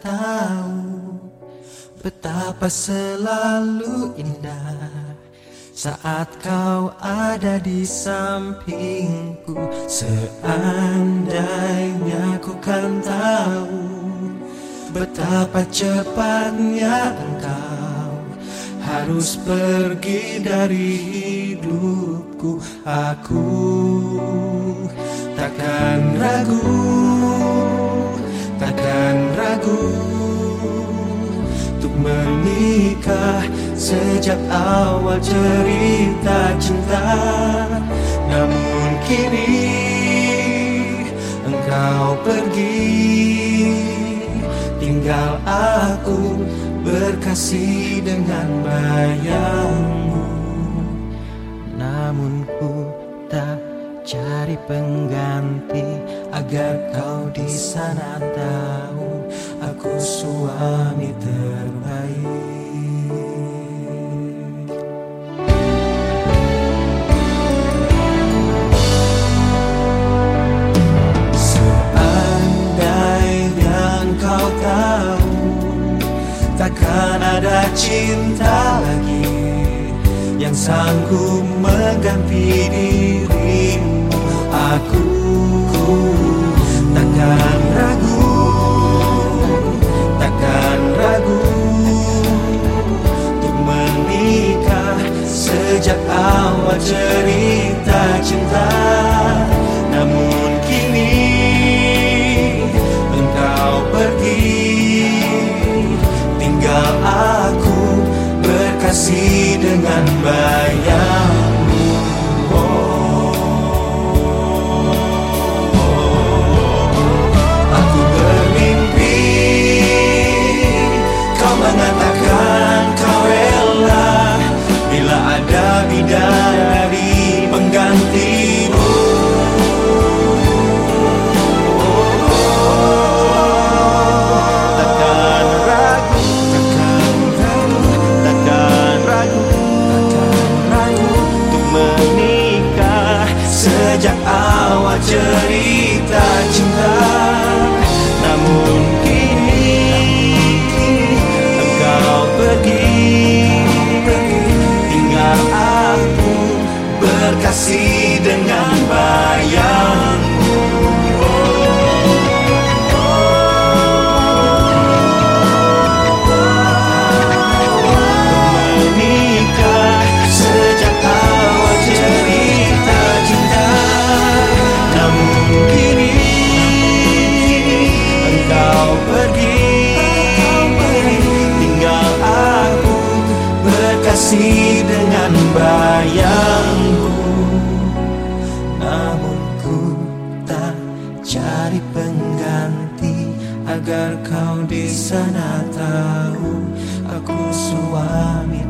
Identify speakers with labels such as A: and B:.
A: tahu Betapa selalu indah Saat kau ada di sampingku. Seandainya ku kan tahu Betapa cepatnya engkau Harus pergi dari hidupku Aku menikah. Sejak awal cerita cinta Namun kini Engkau pergi. Tinggal aku berkasih dengan bayangmu. Namun ku tak cari pengganti Agar kau di sana tahu Aku suami terbaik. Takkan ada cinta lagi Yang sanggup mengganti dirimu. Aku berkasih dengan bayangmu awal cerita cinta. Namun ku tak cari pengganti Agar kau di sana tahu Aku suami